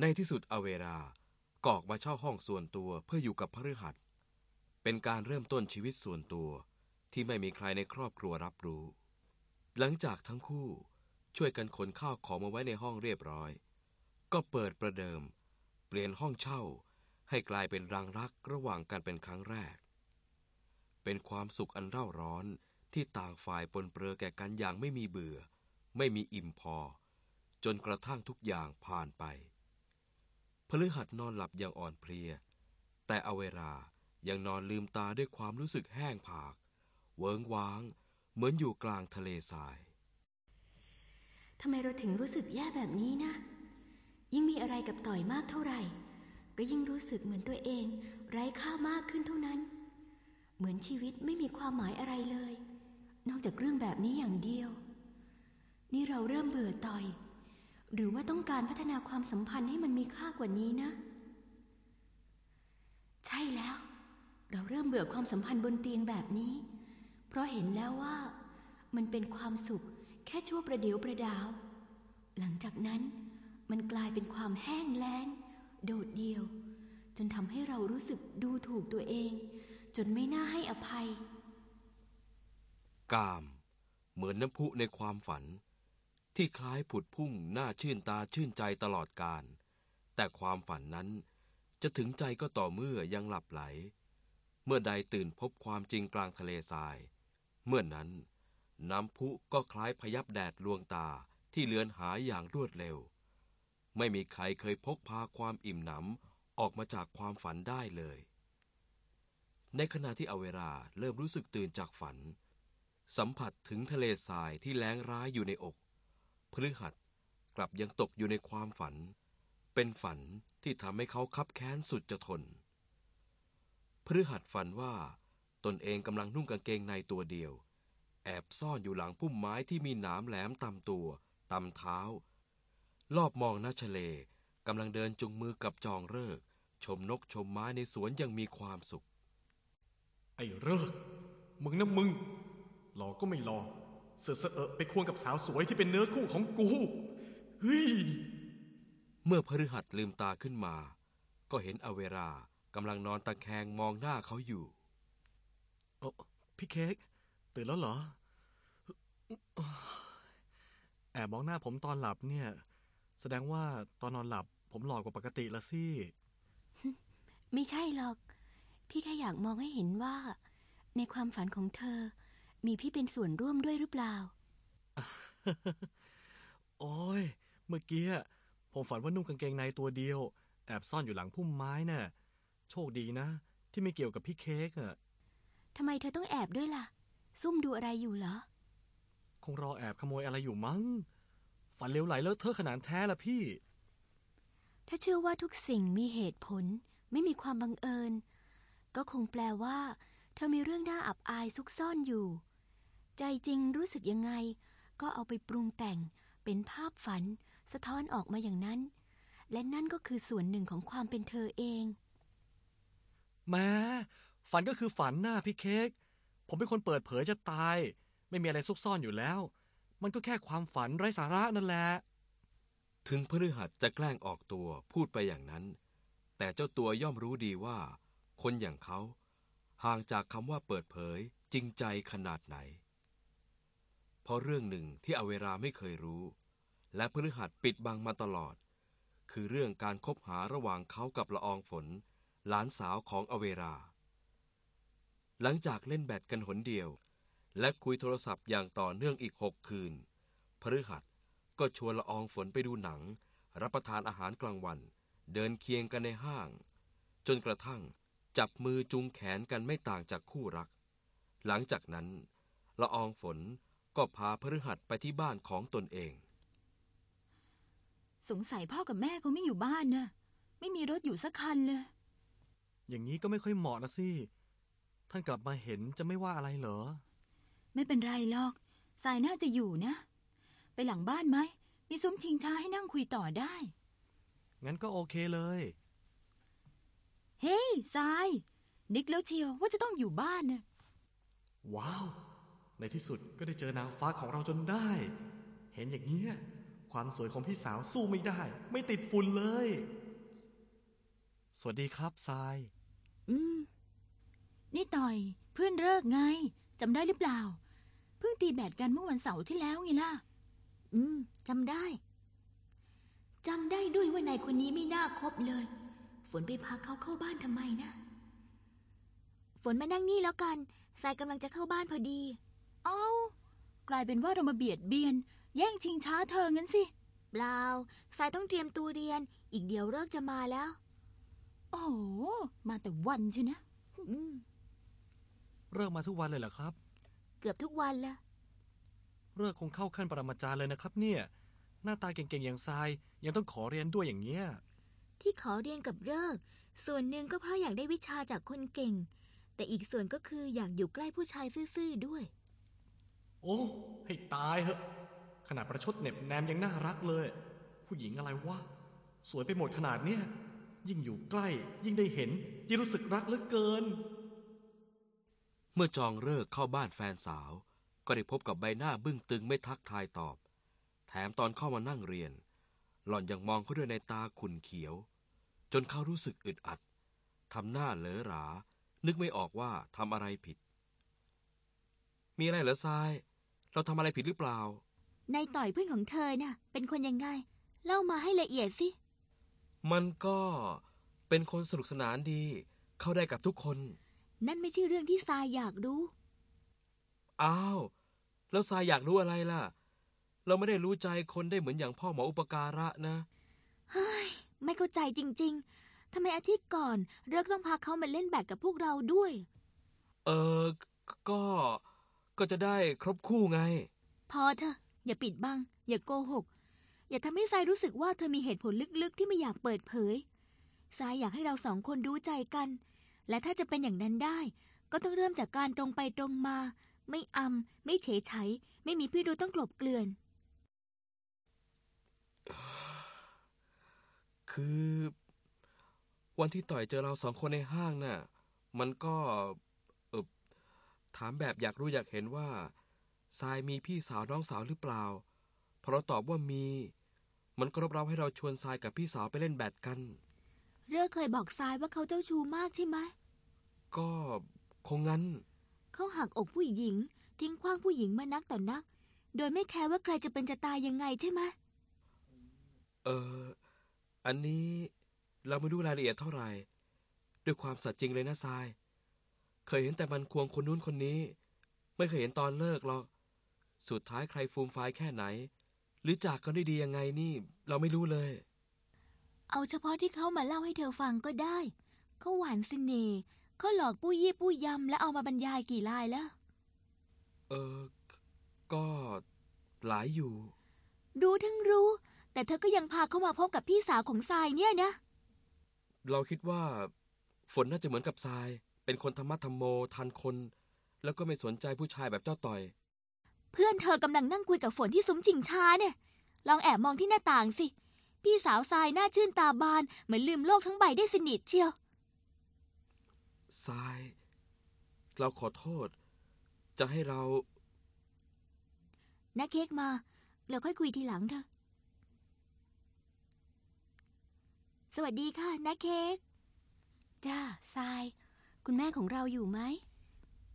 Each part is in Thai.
ในที่สุดอเวรากออกมาเช่าห้องส่วนตัวเพื่ออยู่กับพฤหัส เป็นการเริ่มต้นชีวิตส่วนตัวที่ไม่มีใครในครอบครัวรับรู้ หลังจากทั้งคู่ช่วยกันขนข้าวของมาไว้ในห้องเรียบร้อย ก็เปิดประเดิม เปลี่ยนห้องเช่าให้กลายเป็นรังรักระหว่างกันเป็นครั้งแรก เป็นความสุขอันเร่าร้อนที่ต่างฝ่ายปนเปื้อแก่กันอย่างไม่มีเบื่อ ไม่มีอิ่มพอ จนกระทั่งทุกอย่างผ่านไป พฤหัสนอนหลับอย่างอ่อนเพลีย แต่อเวรายังนอนลืมตาด้วยความรู้สึกแห้งผาก เวิงว้าง เหมือนอยู่กลางทะเลทรายทำไมเราถึงรู้สึกแย่แบบนี้นะ ยิ่งมีอะไรกับต่อยมากเท่าไหร่ ก็ยิ่งรู้สึกเหมือนตัวเอง ไร้ค่ามากขึ้นเท่านั้น เหมือนชีวิตไม่มีความหมายอะไรเลย นอกจากเรื่องแบบนี้อย่างเดียว นี่เราเริ่มเบื่อต่อย หรือว่าต้องการพัฒนาความสัมพันธ์ให้มันมีค่ากว่านี้นะ ใช่แล้ว เราเริ่มเบื่อความสัมพันธ์บนเตียงแบบนี้ เพราะเห็นแล้วว่า มันเป็นความสุขแค่ชั่วประเดี๋ยวประดาว หลังจากนั้นมันกลายเป็นความแห้งแล้ง โดดเดี่ยว จนทำให้เรารู้สึกดูถูกตัวเอง จนไม่น่าให้อภัย กาม เหมือนน้ำพุในความฝัน ที่คล้ายผุดพุ่งน่าชื่นตาชื่นใจตลอดกาลแต่ความฝันนั้นจะถึงใจก็ต่อเมื่อยังหลับไหล เมื่อใดตื่นพบความจริงกลางทะเลทราย เมื่อนั้น น้ำพุก็คล้ายพยับแดดลวงตาที่เลือนหายอย่างรวดเร็ว ไม่มีใครเคยพกพาความอิ่มหนำออกมาจากความฝันได้เลย ในขณะที่อเวราเริ่มรู้สึกตื่นจากฝัน สัมผัสถึงทะเลทรายที่แล้งร้ายอยู่ในอก พฤหัสกลับยังตกอยู่ในความฝัน เป็นฝันที่ทำให้เขาคับแค้นสุดจะทน พฤหัสฝันว่าตนเองกำลังนุ่งกางเกงในตัวเดียว แอบซ่อนอยู่หลังพุ่มไม้ที่มีหนามแหลมตำตัวตำเท้า รอบมองน้าทะเลกำลังเดินจุงมือกับจองเลิก ชมนกชมไม้ในสวนยังมีความสุข ไอ้เลิกมึงนะมึงหลอกก็ไม่หลอก เสือเสอะไปควงกับสาวสวยที่เป็นเนื้อคู่ของกูเฮ้ยเมื่อพฤหัสลืมตาขึ้นมา ก็เห็นอเวรากำลังนอนตะแคงมองหน้าเขาอยู่โอ้พี่เค้กตื่นแล้วเหรอ แอบมองหน้าผมตอนหลับเนี่ย แสดงว่าตอนนอนหลับผมหลอกกว่าปกติละสิ ไม่ใช่หรอก พี่แค่อยากมองให้เห็นว่า ในความฝันของเธอ มีพี่เป็นส่วนร่วมด้วยหรือเปล่า โอ้ย เมื่อกี้ผมฝันว่านุ่งกางเกงในตัวเดียว แอบซ่อนอยู่หลังพุ่มไม้น่ะ โชคดีนะ ที่ไม่เกี่ยวกับพี่เค้กอะทำไมเธอต้องแอบด้วยล่ะ ซุ่มดูอะไรอยู่เหรอ คงรอแอบขโมยอะไรอยู่มั้ง ฝันเลวไหลเลอะเทอะขนาดแท้ละพี่ ถ้าเชื่อว่าทุกสิ่งมีเหตุผล ไม่มีความบังเอิญ ก็คงแปลว่า เธอมีเรื่องน่าอับอายซุกซ่อนอยู่ ใจจริงรู้สึกยังไง ก็เอาไปปรุงแต่งเป็นภาพฝัน สะท้อนออกมาอย่างนั้น และนั่นก็คือส่วนหนึ่งของความเป็นเธอเองแม้ฝันก็คือฝันหน้าพี่เค้กผมเป็นคนเปิดเผยจะตาย ไม่มีอะไรซุกซ่อนอยู่แล้ว มันก็แค่ความฝันไร้สาระนั่นแหละถึงพฤหัสจะแกล้งออกตัวพูดไปอย่างนั้น แต่เจ้าตัวย่อมรู้ดีว่า คนอย่างเขา ห่างจากคำว่าเปิดเผยจริงใจขนาดไหน เพราะเรื่องหนึ่งที่อเวราไม่เคยรู้ และพฤหัสปิดบังมาตลอด คือเรื่องการคบหาระหว่างเขากับละอองฝน หลานสาวของอเวรา หลังจากเล่นแบดกันหนเดียว และคุยโทรศัพท์อย่างต่อเนื่องอีกหกคืน พฤหัสก็ชวนละอองฝนไปดูหนัง รับประทานอาหารกลางวัน เดินเคียงกันในห้าง จนกระทั่งจับมือจุงแขนกันไม่ต่างจากคู่รัก หลังจากนั้น ละอองฝน ก็พาพฤหัสไปที่บ้านของตนเอง สงสัยพ่อกับแม่คงไม่อยู่บ้านนะไม่มีรถอยู่สักคันเลย อย่างนี้ก็ไม่ค่อยเหมาะนะสิ ท่านกลับมาเห็นจะไม่ว่าอะไรเหรอ ไม่เป็นไรหรอกสายน่าจะอยู่นะ ไปหลังบ้านไหม มีซุ้มชิงช้าให้นั่งคุยต่อได้ งั้นก็โอเคเลย เฮ้ยสาย นึกแล้วเชียวว่าจะต้องอยู่บ้านนะว้าว ในที่สุดก็ได้เจอนางฟ้าของเราจนได้ เห็นอย่างเงี้ยความสวยของพี่สาวสู้ไม่ได้ ไม่ติดฝุ่นเลย สวัสดีครับทราย อืม นี่ต่อยเพื่อนเลิกไงจำได้หรือเปล่า เพิ่งตีแบดกันเมื่อวันเสาร์ที่แล้วไงล่ะ อืมจำได้จำได้ด้วยว่านายคนนี้ไม่น่าคบเลย ฝนไปพาเขาเข้าบ้านทำไมนะ ฝนมานั่งนี่แล้วกันทรายกำลังจะเข้าบ้านพอดี เอ้ากลายเป็นว่าเรามาเบียดเบียน แย่งชิงช้าเธองั้นสิ เปล่าทรายต้องเตรียมตัวเรียน อีกเดี๋ยวเลิกจะมาแล้ว โอ้โหมาแต่วันใช่นะอืมเริ่มมาทุกวันเลยเหรอครับ เกือบทุกวันละเลิกคงเข้าขั้นปรมาจารย์เลยนะครับ เนี่ย หน้าตาเก่งๆอย่างทราย ยังต้องขอเรียนด้วยอย่างเงี้ยที่ขอเรียนกับเลิกส่วนหนึ่งก็เพราะอยากได้วิชาจากคนเก่ง แต่อีกส่วนก็คืออยากอยู่ใกล้ผู้ชายซื่อๆด้วย โอ้ ให้ตายเหอะ ขนาดประชดเน็บแนมยังน่ารักเลย ผู้หญิงอะไรวะ สวยไปหมดขนาดเนี้ย ยิ่งอยู่ใกล้ ยิ่งได้เห็น ยิ่งรู้สึกรักเหลือเกิน เมื่อจองเลิกเข้าบ้านแฟนสาว ก็ได้พบกับใบหน้าบึ้งตึงไม่ทักทายตอบ แถมตอนเข้ามานั่งเรียน หล่อนยังมองเขาด้วยในตาขุ่นเขียว จนเขารู้สึกอึดอัดทำหน้าเหลอหรา นึกไม่ออกว่าทำอะไรผิด มีอะไรเหรอทราย เราทำอะไรผิดหรือเปล่า นายต่อยเพื่อนของเธอน่ะ เป็นคนยังไง เล่ามาให้ละเอียดสิ มันก็เป็นคนสนุกสนานดี เข้าได้กับทุกคน นั่นไม่ใช่เรื่องที่ทรายอยากรู้ อ้าว แล้วทรายอยากรู้อะไรล่ะ เราไม่ได้รู้ใจคนได้เหมือนอย่างพ่อหมออุปการะนะ เฮ้ย ไม่เข้าใจจริง ๆทำไมอาทิตย์ก่อน เลิกต้องพาเขามาเล่นแบดกับพวกเราด้วย เออก็ ก็จะได้ครบคู่ไง พอเถอะ อย่าปิดบัง อย่าโกหก อย่าทำให้ทรายรู้สึกว่าเธอมีเหตุผลลึกๆ ที่ไม่อยากเปิดเผยทรายอยากให้เราสองคนรู้ใจกัน และถ้าจะเป็นอย่างนั้นได้ ก็ต้องเริ่มจากการตรงไปตรงมา ไม่อำไม่เฉยไฉไม่มีพี่รู้ต้องกลบเกลื่อน คือ วันที่ต่อยเจอเราสองคนในห้างน่ะ มันก็เออ ถามแบบอยากรู้อยากเห็นว่าทรายมีพี่สาวน้องสาวหรือเปล่า พอเราตอบว่ามี มันก็รบเร้าให้เราชวนทรายกับพี่สาวไปเล่นแบดกัน เรื่องเคยบอกทรายว่าเขาเจ้าชู้มากใช่ไหม ก็คงงั้น เขาหักอกผู้หญิง ทิ้งขว้างผู้หญิงมานักต่อนนัก โดยไม่แคร์ว่าใครจะเป็นจะตายยังไงใช่ไหม เออ อันนี้เราไม่รู้รายละเอียดเท่าไหร่ ด้วยความสัตย์จริงเลยนะทราย เคยเห็นแต่มันควงคนนู้นคนนี้ ไม่เคยเห็นตอนเลิกหรอก สุดท้ายใครฟูมไฟายแค่ไหน หรือจากกันได้ดียังไงนี่ เราไม่รู้เลย เอาเฉพาะที่เขามาเล่าให้เธอฟังก็ได้ เขาหวานเสน่ห์เขาหลอกปู้ยี่ปู้ยำและเอามาบรรยายกี่ลายแล้ว เออ ก็หลายอยู่ รู้ทั้งรู้ แต่เธอก็ยังพาเขามาพบกับพี่สาวของทรายเนี่ยนะ เราคิดว่า ฝนน่าจะเหมือนกับทราย เป็นคนธรรมะธรรมโมทันคน แล้วก็ไม่สนใจผู้ชายแบบเจ้าต่อย เพื่อนเธอกำลังนั่งคุยกับฝนที่ซุ้มจิงชาเนี่ย ลองแอบมองที่หน้าต่างสิ พี่สาวทรายหน้าชื่นตาบาน เหมือนลืมโลกทั้งใบได้สนิทเชียวทราย เราขอโทษ จะให้เรานักเค้กมา เราค่อยคุยทีหลังเถอะ สวัสดีค่ะนักเค้ก จ้าทราย คุณแม่ของเราอยู่ไหม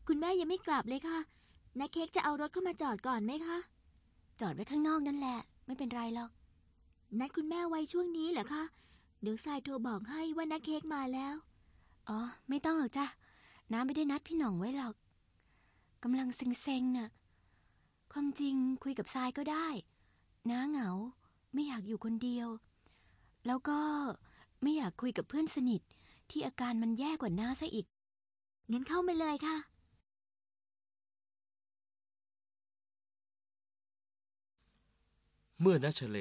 คุณแม่ยังไม่กลับเลยค่ะนักเค้กจะเอารถเข้ามาจอดก่อนไหมคะ จอดไว้ข้างนอกนั่นแหละ ไม่เป็นไรหรอก นัดคุณแม่ไว้ช่วงนี้เหรอคะ เดี๋ยวทรายโทรบอกให้ว่านักเค้กมาแล้ว อ๋อ ไม่ต้องหรอกจ้ะ น้าไม่ได้นัดพี่หน่องไว้หรอก กำลังเซ็งๆน่ะ ความจริงคุยกับทรายก็ได้ น้าเหงา ไม่อยากอยู่คนเดียว แล้วก็ไม่อยากคุยกับเพื่อนสนิทที่อาการมันแย่กว่าน้าซะอีก งั้นเข้ามาเลยค่ะ เมื่อนัชเล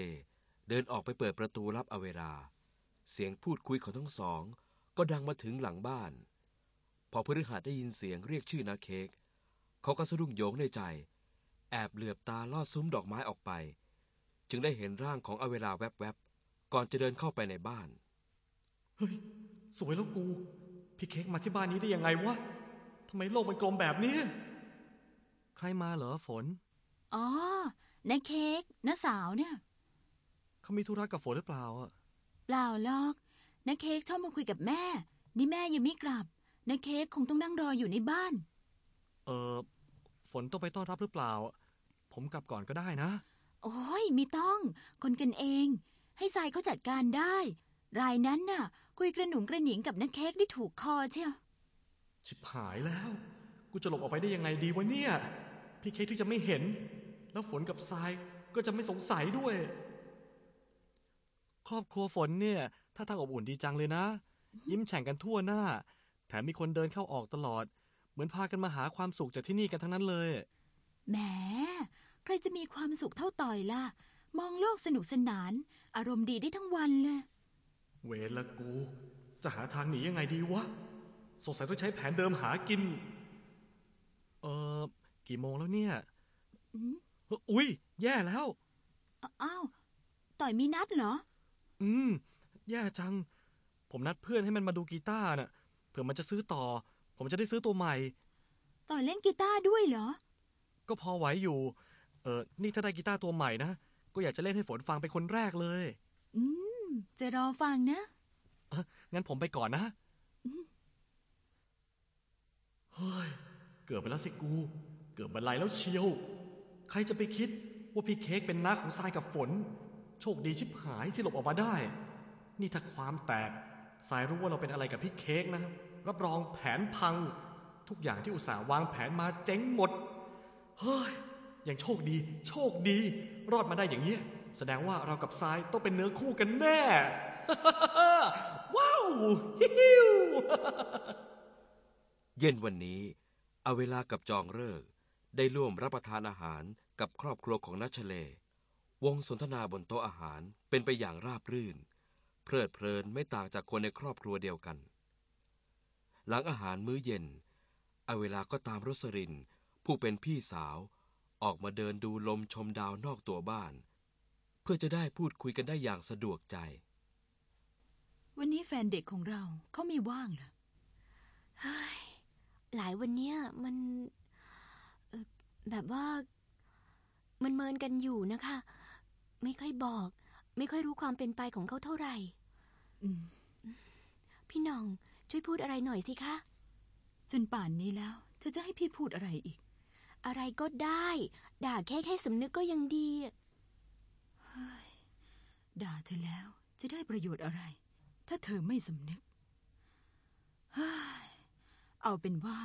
เดินออกไปเปิดประตูรับอเวลา เสียงพูดคุยของทั้งสอง ก็ดังมาถึงหลังบ้าน พอพฤหัสได้ยินเสียงเรียกชื่อนาเค้กเขาก็สะดุ้งโยงในใจ แอบเหลือบตาลอดซุ้มดอกไม้ออกไป จึงได้เห็นร่างของอเวลาแวบๆ ก่อนจะเดินเข้าไปในบ้าน เฮ้ย สวยแล้วกู พี่เค้กมาที่บ้านนี้ได้ยังไงวะทำไมโลกมันกลมแบบนี้ ใครมาเหรอฝน อ๋อนาเค้กน้าสาวเนี่ย เขามีธุระกับฝนหรือเปล่าอะเปล่าหรอกนักเค้กชอบมาคุยกับแม่ นี่แม่ยังไม่กลับนักเค้กคงต้องนั่งรออยู่ในบ้าน เออฝนต้องไปต้อนรับหรือเปล่า ผมกลับก่อนก็ได้นะ โอ้ยไม่ต้อง คนกันเอง ให้ทรายเขาจัดการได้ รายนั้นน่ะ คุยกระหนุงกระหนิงกับนักเค้กได้ถูกคอเชียวชิบหายแล้ว กูจะหลบออกไปได้ยังไงดีวะเนี่ย พี่เค้กที่จะไม่เห็น แล้วฝนกับทรายก็จะไม่สงสัยด้วย ครอบครัวฝนเนี่ยถ้าทางอบอุ่นดีจังเลยนะ ยิ้มแฉ่งกันทั่วหน้า แถมมีคนเดินเข้าออกตลอด เหมือนพากันมาหาความสุขจากที่นี่กันทั้งนั้นเลย แหม ใครจะมีความสุขเท่าต่อยล่ะ มองโลกสนุกสนาน อารมณ์ดีได้ทั้งวันเลย เวรละกู จะหาทางหนียังไงดีวะ สงสัยต้องใช้แผนเดิมหากิน เออกี่โมงแล้วเนี่ยอืมเฮ้ยอุ้ยแย่แล้ว อ้าว ต่อยมีนัดเหรอ อืม แย่จัง ผมนัดเพื่อนให้มันมาดูกีตาร์น่ะ เผื่อมันจะซื้อต่อ ผมจะได้ซื้อตัวใหม่ ต่อยเล่นกีตาร์ด้วยเหรอ ก็พอไหวอยู่ เออนี่ถ้าได้กีตาร์ตัวใหม่นะ ก็อยากจะเล่นให้ฝนฟังเป็นคนแรกเลย อืม จะรอฟังนะ งั้นผมไปก่อนนะเฮ้ยเกือบไปแล้วสิกู เกือบบันไลแล้วเชียว ใครจะไปคิดว่าพี่เค้กเป็นน้าของทรายกับฝน โชคดีชิบหายที่หลบออกมาได้ นี่ถ้าความแตกทรายรู้ว่าเราเป็นอะไรกับพี่เค้กนะ รับรองแผนพัง ทุกอย่างที่อุตส่าห์วางแผนมาเจ๊งหมด เฮ้ย ยังโชคดี โชคดี รอดมาได้อย่างเนี้ย แสดงว่าเรากับทรายต้องเป็นเนื้อคู่กันแน่ ว้าวฮิฮิวเย็นวันนี้เอาเวลากับจองเลิกได้ร่วมรับประทานอาหารกับครอบครัวของนัชเล วงสนทนาบนโต๊ะอาหารเป็นไปอย่างราบรื่น เพลิดเพลินไม่ต่างจากคนในครอบครัวเดียวกัน หลังอาหารมื้อเย็นเอาเวลาก็ตามรสริน ผู้เป็นพี่สาว ออกมาเดินดูลมชมดาวนอกตัวบ้าน พื่อจะได้พูดคุยกันได้อย่างสะดวกใจ วันนี้แฟนเด็กของเราเขาไม่ว่างเหรอเฮ้ยหลายวันเนี้ยมันเอ่อแบบว่า มันเมินกันอยู่นะคะ ไม่ค่อยบอก ไม่ค่อยรู้ความเป็นไปของเขาเท่าไหร่อืมพี่หน้องช่วยพูดอะไรหน่อยสิคะ จนป่านนี้แล้ว เธอจะให้พี่พูดอะไรอีก อะไรก็ได้ ด่าแค่แค่สำนึกก็ยังดี ด่าเธอแล้วจะได้ประโยชน์อะไร ถ้าเธอไม่สำนึกเฮ้ยเอาเป็นว่า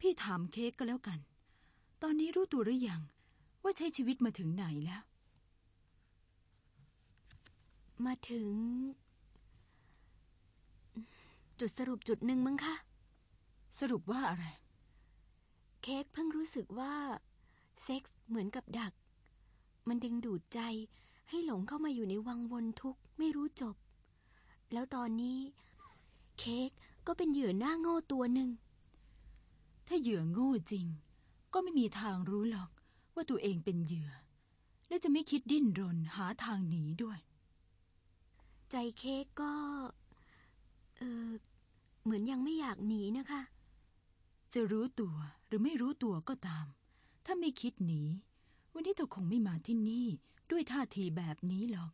พี่ถามเค้กก็แล้วกัน ตอนนี้รู้ตัวหรือยัง ว่าใช้ชีวิตมาถึงไหนแล้ว มาถึง จุดสรุปจุดหนึ่งมั้งคะ สรุปว่าอะไร เค้กเพิ่งรู้สึกว่า เซ็กส์เหมือนกับดัก มันดึงดูดใจ ให้หลงเข้ามาอยู่ในวังวนทุกข์ไม่รู้จบ แล้วตอนนี้ เค้กก็เป็นเหยื่อหน้าโง่ตัวหนึ่ง ถ้าเหยื่อโง่จริง ก็ไม่มีทางรู้หรอกว่าตัวเองเป็นเหยื่อ และจะไม่คิดดิ้นรนหาทางหนีด้วย ใจเค้กก็ เออเหมือนยังไม่อยากหนีนะคะ จะรู้ตัวหรือไม่รู้ตัวก็ตาม ถ้าไม่คิดหนี วันนี้เธอคงไม่มาที่นี่ ด้วยท่าทีแบบนี้หรอก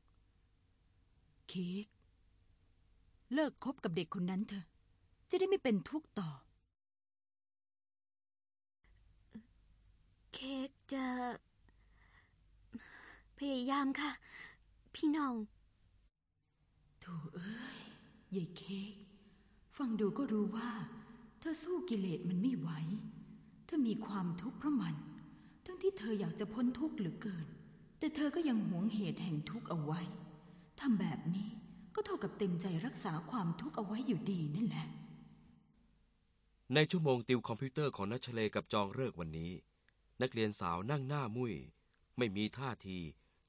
เค้กเลิกคบกับเด็กคนนั้นเถอะ จะได้ไม่เป็นทุกข์ต่อ เค้กจะ พยายามค่ะ พี่น้องโถเอ้ยยายเค้กฟังดูก็รู้ว่า เธอสู้กิเลสมันไม่ไหว เธอมีความทุกข์เพราะมัน ทั้งที่เธออยากจะพ้นทุกข์เหลือเกิน แต่เธอก็ยังหวงเหตุแห่งทุกข์เอาไว้ทำแบบนี้ก็เท่ากับเต็มใจรักษาความทุกข์เอาไว้อยู่ดีนั่นแหละ ในชั่วโมงติวคอมพิวเตอร์ของนัชเลกับจองเลิกษ์วันนี้ นักเรียนสาวนั่งหน้ามุย้ยไม่มีท่าที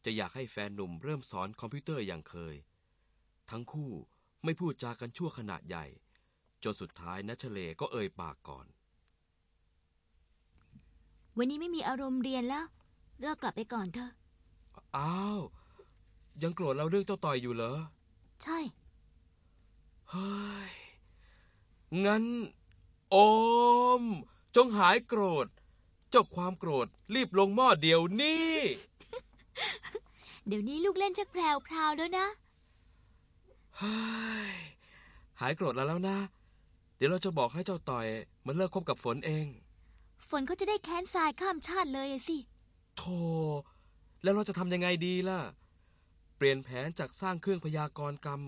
จะอยากให้แฟนหนุ่มเริ่มสอนคอมพิวเตอร์อย่างเคย ทั้งคู่ไม่พูดจากันชั่วขณะใหญ่ จนสุดท้ายนัชเลก็เอ่ยปากก่อน วันนี้ไม่มีอารมณ์เรียนแล้ว เลิกกลับไปก่อนเถอะ อ้าว ยังโกรธเราเรื่องเจ้าต่อยอยู่เหรอ ใช่ เฮ้ย งั้น โอม จงหายโกรธ เจ้าความโกรธ รีบลงหม้อเดี๋ยวนี้ เดี๋ยวนี้ลูกเล่นชักแพรวพราวๆแล้วนะ เฮ้ย หายโกรธแล้วแล้วนะ เดี๋ยวเราจะบอกให้เจ้าต่อย มันเลิกคบกับฝนเอง ฝนเขาจะได้แค้นทรายข้ามชาติเลยอะสิ โธ่ แล้วเราจะทำยังไงดีล่ะ เปลี่ยนแผนจากสร้างเครื่องพยากรณ์กรรม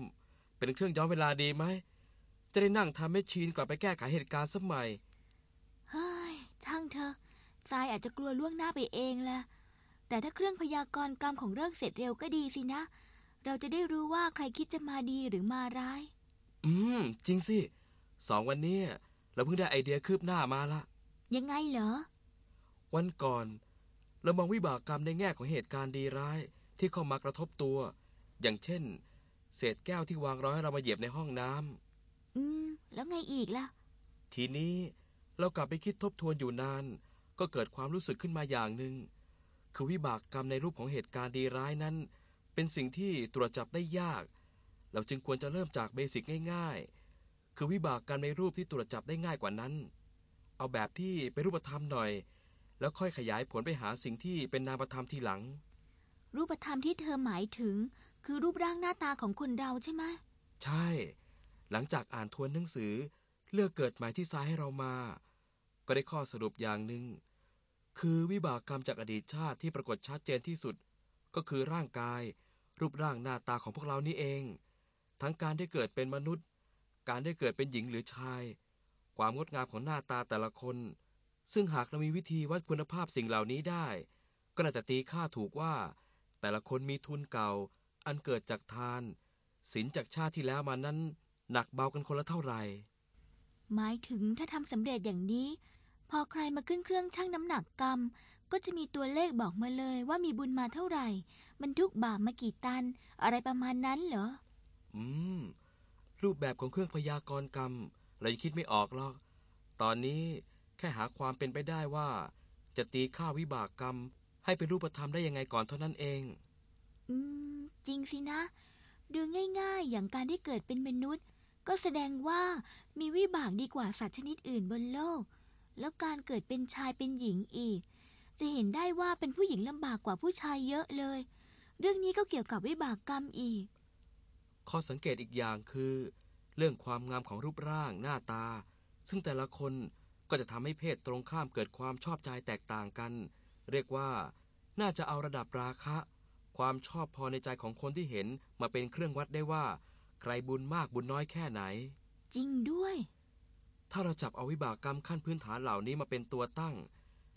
เป็นเครื่องย้อนเวลาดีไหม จะได้นั่งทำให้ชีนกลับไปแก้ไขเหตุการณ์สมัยเฮ้ยช่างเถอะทรายอาจจะกลัวล่วงหน้าไปเองแหละแต่ถ้าเครื่องพยากรณ์กรรมของเรื่องเสร็จเร็วก็ดีสินะ เราจะได้รู้ว่าใครคิดจะมาดีหรือมาร้าย อืม จริงสิสองวันนี้เราเพิ่งได้ไอเดียคืบหน้ามาละยังไงเหรอ วันก่อน เรามองวิบากกรรมในแง่ของเหตุการณ์ดีร้ายที่เข้ามากระทบตัว อย่างเช่น เศษแก้วที่วางรอให้เรามาเหยียบในห้องน้ำอืม แล้วไงอีกล่ะ ทีนี้เรากลับไปคิดทบทวนอยู่นาน ก็เกิดความรู้สึกขึ้นมาอย่างหนึ่งคือวิบากกรรมในรูปของเหตุการณ์ดีร้ายนั้น เป็นสิ่งที่ตรวจจับได้ยาก เราจึงควรจะเริ่มจากเบสิกง่าย ๆ คือวิบากกรรมในรูปที่ตรวจจับได้ง่ายกว่านั้น เอาแบบที่เป็นรูปธรรมหน่อย แล้วค่อยขยายผลไปหาสิ่งที่เป็นนามธรรมทีหลัง รูปธรรมที่เธอหมายถึง คือรูปร่างหน้าตาของคนเราใช่ไหมใช่ หลังจากอ่านทวนหนังสือ เลือกเกิดหมายที่ซ้ายให้เรามา ก็ได้ข้อสรุปอย่างหนึ่งคือวิบากกรรมจากอดีตชาติที่ปรากฏชัดเจนที่สุด ก็คือร่างกาย รูปร่างหน้าตาของพวกเรานี่เอง ทั้งการได้เกิดเป็นมนุษย์ การได้เกิดเป็นหญิงหรือชาย ความงดงามของหน้าตาแต่ละคน ซึ่งหากเรามีวิธีวัดคุณภาพสิ่งเหล่านี้ได้ ก็น่าจะตีค่าถูกว่า แต่ละคนมีทุนเก่า อันเกิดจากทานศีลจากชาติที่แล้วมานั้น หนักเบากันคนละเท่าไหร่ หมายถึงถ้าทำสำเร็จอย่างนี้ พอใครมาขึ้นเครื่องชั่งน้ำหนักกรรม ก็จะมีตัวเลขบอกมาเลยว่ามีบุญมาเท่าไหร่บรรทุกบาปมากี่ตัน อะไรประมาณนั้นเหรอ อืม รูปแบบของเครื่องพยากรณ์กรรม เรายังคิดไม่ออกหรอก ตอนนี้ แค่หาความเป็นไปได้ว่า จะตีค่าวิบากกรรม ให้เป็นรูปธรรมได้ยังไงก่อนเท่านั้นเอง อืม จริงสินะ ดูง่ายๆ อย่างการที่เกิดเป็นมนุษย์ ก็แสดงว่ามีวิบากดีกว่าสัตว์ชนิดอื่นบนโลก แล้วการเกิดเป็นชายเป็นหญิงอีก จะเห็นได้ว่าเป็นผู้หญิงลำบากกว่าผู้ชายเยอะเลย เรื่องนี้ก็เกี่ยวกับวิบากกรรมอีก ข้อสังเกตอีกอย่างคือ เรื่องความงามของรูปร่างหน้าตา ซึ่งแต่ละคน ก็จะทำให้เพศตรงข้ามเกิดความชอบใจแตกต่างกัน เรียกว่า น่าจะเอาระดับราคะ ความชอบพอในใจของคนที่เห็นมาเป็นเครื่องวัดได้ว่า ใครบุญมากบุญน้อยแค่ไหน จริงด้วย ถ้าเราจับเอาวิบากกรรมขั้นพื้นฐานเหล่านี้มาเป็นตัวตั้ง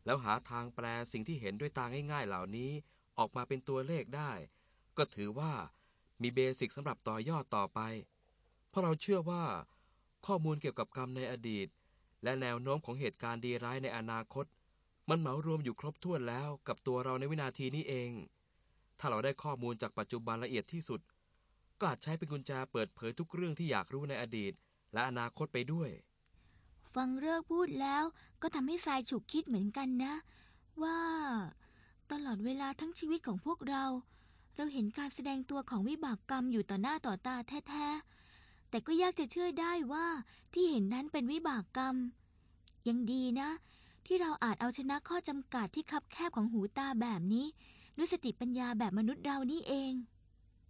แล้วหาทางแปลสิ่งที่เห็นด้วยตาง่ายๆเหล่านี้ ออกมาเป็นตัวเลขได้ ก็ถือว่ามีเบสิกสำหรับต่อยอดต่อไป เพราะเราเชื่อว่า ข้อมูลเกี่ยวกับกรรมในอดีต และแนวโน้มของเหตุการณ์ดีร้ายในอนาคต มันเหมารวมอยู่ครบถ้วนแล้วกับตัวเราในวินาทีนี้เอง ถ้าเราได้ข้อมูลจากปัจจุบันละเอียดที่สุด ก็อาจใช้เป็นกุญแจเปิดเผยทุกเรื่องที่อยากรู้ในอดีต และอนาคตไปด้วย ฟังเลิกพูดแล้วก็ทำให้ทรายฉุกคิดเหมือนกันนะ ว่า ตลอดเวลาทั้งชีวิตของพวกเรา เราเห็นการแสดงตัวของวิบากกรรมอยู่ต่อหน้าต่อตาแท้ๆ แต่ก็ยากจะเชื่อได้ว่าที่เห็นนั้นเป็นวิบากกรรม ยังดีนะ ที่เราอาจเอาชนะข้อจำกัดที่คับแคบของหูตาแบบนี้ด้วยสติปัญญาแบบมนุษย์เรานี่เอง